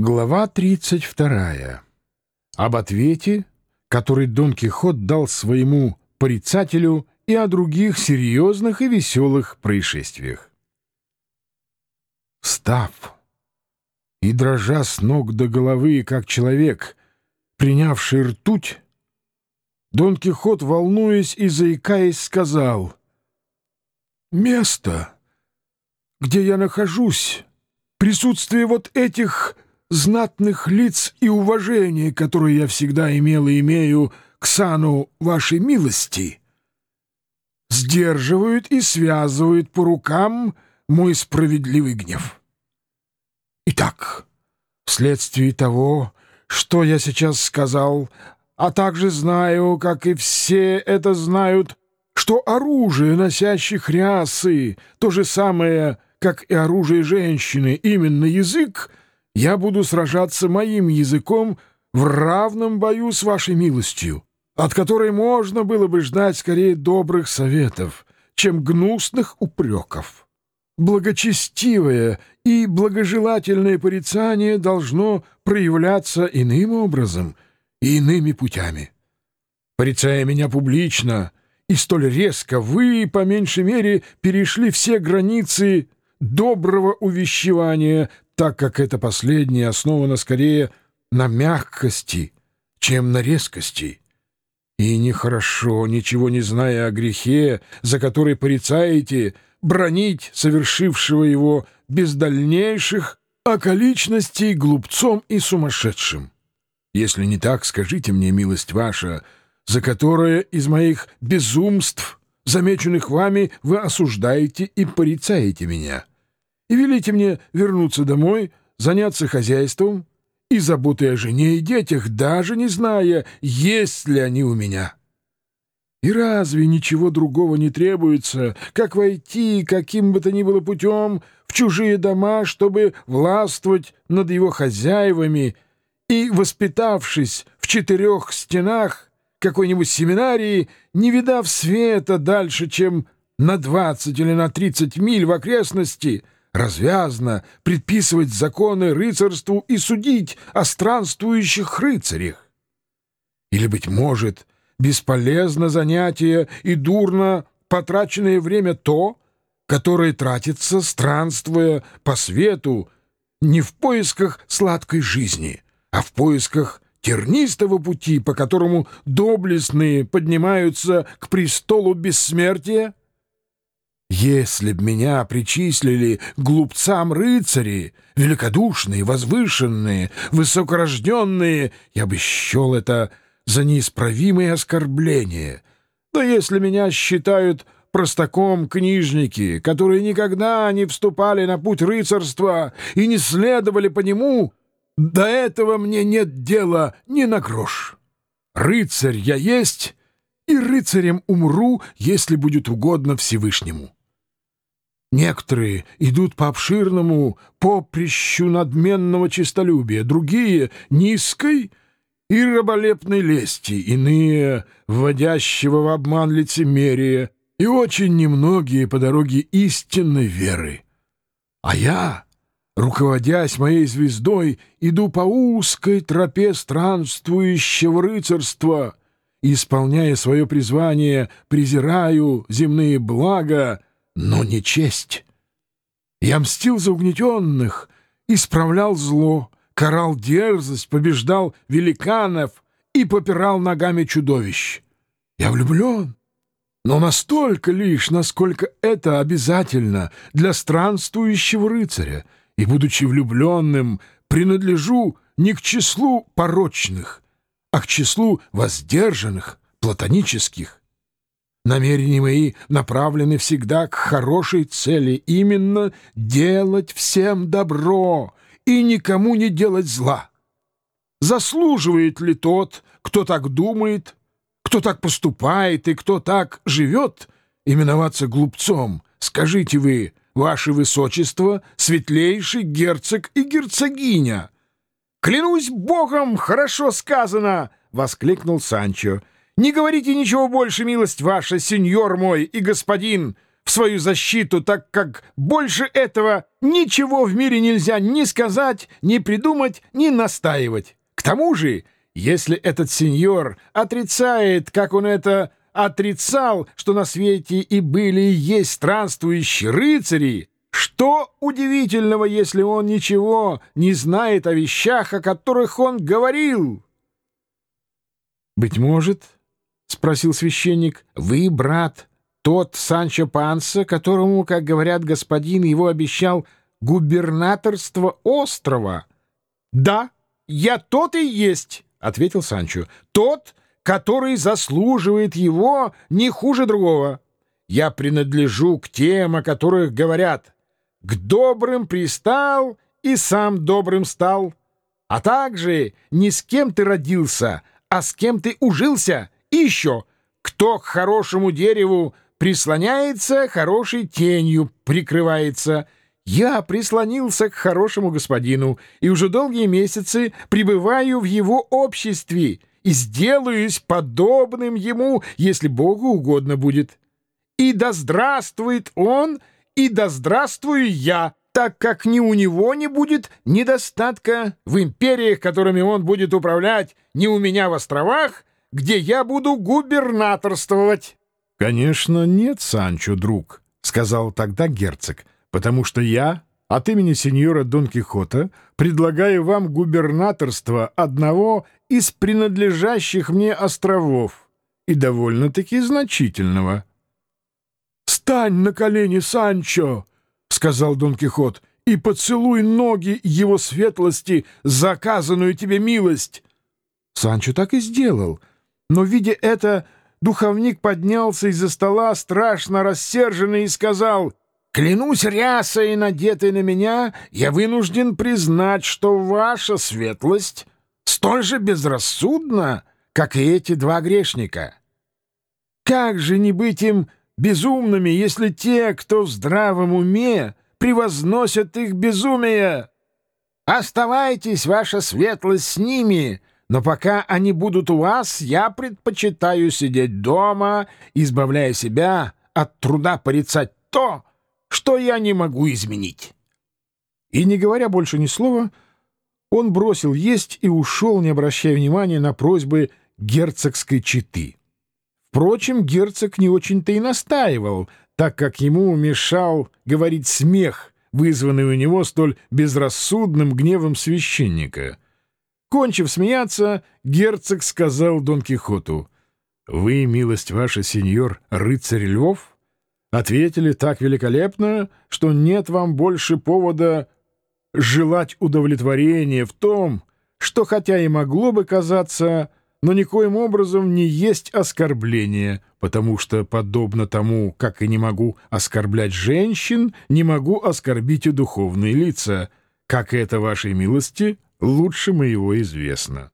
Глава 32. Об ответе, который Дон Кихот дал своему порицателю и о других серьезных и веселых происшествиях. Встав и дрожа с ног до головы, как человек, принявший ртуть, Дон Кихот, волнуясь и заикаясь, сказал «Место, где я нахожусь, присутствие вот этих знатных лиц и уважение, которое я всегда имел и имею к сану вашей милости, сдерживают и связывают по рукам мой справедливый гнев. Итак, вследствие того, что я сейчас сказал, а также знаю, как и все это знают, что оружие носящих рясы, то же самое, как и оружие женщины, именно язык, я буду сражаться моим языком в равном бою с вашей милостью, от которой можно было бы ждать скорее добрых советов, чем гнусных упреков. Благочестивое и благожелательное порицание должно проявляться иным образом и иными путями. Порицая меня публично и столь резко, вы, по меньшей мере, перешли все границы доброго увещевания, так как это последнее основано скорее на мягкости, чем на резкости. И нехорошо, ничего не зная о грехе, за который порицаете, бронить совершившего его без дальнейших околичностей глупцом и сумасшедшим. Если не так, скажите мне, милость ваша, за которое из моих безумств, замеченных вами, вы осуждаете и порицаете меня» и велите мне вернуться домой, заняться хозяйством и заботой о жене и детях, даже не зная, есть ли они у меня. И разве ничего другого не требуется, как войти каким бы то ни было путем в чужие дома, чтобы властвовать над его хозяевами и, воспитавшись в четырех стенах какой-нибудь семинарии, не видав света дальше, чем на двадцать или на тридцать миль в окрестности — развязно предписывать законы рыцарству и судить о странствующих рыцарях. Или, быть может, бесполезно занятие и дурно потраченное время то, которое тратится, странствуя по свету, не в поисках сладкой жизни, а в поисках тернистого пути, по которому доблестные поднимаются к престолу бессмертия? Если б меня причислили глупцам рыцари, великодушные, возвышенные, высокорожденные, я бы счел это за неисправимое оскорбление. Да если меня считают простаком книжники, которые никогда не вступали на путь рыцарства и не следовали по нему, до этого мне нет дела ни на грош. Рыцарь я есть, и рыцарем умру, если будет угодно Всевышнему. Некоторые идут по обширному поприщу надменного честолюбия, другие — низкой и раболепной лести, иные — вводящего в обман лицемерия, и очень немногие по дороге истинной веры. А я, руководясь моей звездой, иду по узкой тропе странствующего рыцарства исполняя свое призвание, презираю земные блага, но не честь. Я мстил за угнетенных, исправлял зло, карал дерзость, побеждал великанов и попирал ногами чудовищ. Я влюблен, но настолько лишь, насколько это обязательно для странствующего рыцаря, и, будучи влюбленным, принадлежу не к числу порочных, а к числу воздержанных, платонических. Намерения мои направлены всегда к хорошей цели, именно делать всем добро и никому не делать зла. Заслуживает ли тот, кто так думает, кто так поступает и кто так живет, именоваться глупцом? Скажите вы, ваше высочество, светлейший герцог и герцогиня. «Клянусь богом, хорошо сказано!» — воскликнул Санчо. Не говорите ничего больше, милость ваша, сеньор мой и господин. в свою защиту, так как больше этого ничего в мире нельзя ни сказать, ни придумать, ни настаивать. К тому же, если этот сеньор отрицает, как он это отрицал, что на свете и были и есть странствующие рыцари, что удивительного, если он ничего не знает о вещах, о которых он говорил? — Быть может, — спросил священник, — вы, брат, тот Санчо Панса, которому, как говорят, господин его обещал губернаторство острова? — Да, я тот и есть, — ответил Санчо, — тот, который заслуживает его не хуже другого. Я принадлежу к тем, о которых говорят — к добрым пристал и сам добрым стал. А также не с кем ты родился, а с кем ты ужился. И еще, кто к хорошему дереву прислоняется, хорошей тенью прикрывается. Я прислонился к хорошему господину и уже долгие месяцы пребываю в его обществе и сделаюсь подобным ему, если Богу угодно будет. И да здравствует он — и да здравствую я, так как ни у него не будет недостатка в империях, которыми он будет управлять, ни у меня в островах, где я буду губернаторствовать. — Конечно, нет, Санчо, друг, — сказал тогда герцог, — потому что я от имени сеньора Дон Кихота предлагаю вам губернаторство одного из принадлежащих мне островов и довольно-таки значительного. «Стань на колени, Санчо!» — сказал Дон Кихот, — «и поцелуй ноги его светлости заказанную тебе милость!» Санчо так и сделал, но, видя это, духовник поднялся из-за стола, страшно рассерженный, и сказал, «Клянусь рясой, надетой на меня, я вынужден признать, что ваша светлость столь же безрассудна, как и эти два грешника. Как же не быть им безумными, если те, кто в здравом уме, превозносят их безумие. Оставайтесь, ваша светлость, с ними, но пока они будут у вас, я предпочитаю сидеть дома, избавляя себя от труда порицать то, что я не могу изменить. И, не говоря больше ни слова, он бросил есть и ушел, не обращая внимания на просьбы герцогской четы. Впрочем, герцог не очень-то и настаивал, так как ему мешал говорить смех, вызванный у него столь безрассудным гневом священника. Кончив смеяться, герцог сказал Дон Кихоту, «Вы, милость ваша, сеньор, рыцарь Львов?» Ответили так великолепно, что нет вам больше повода желать удовлетворения в том, что хотя и могло бы казаться но никоим образом не есть оскорбление, потому что, подобно тому, как и не могу оскорблять женщин, не могу оскорбить и духовные лица, как это, вашей милости, лучше моего известно.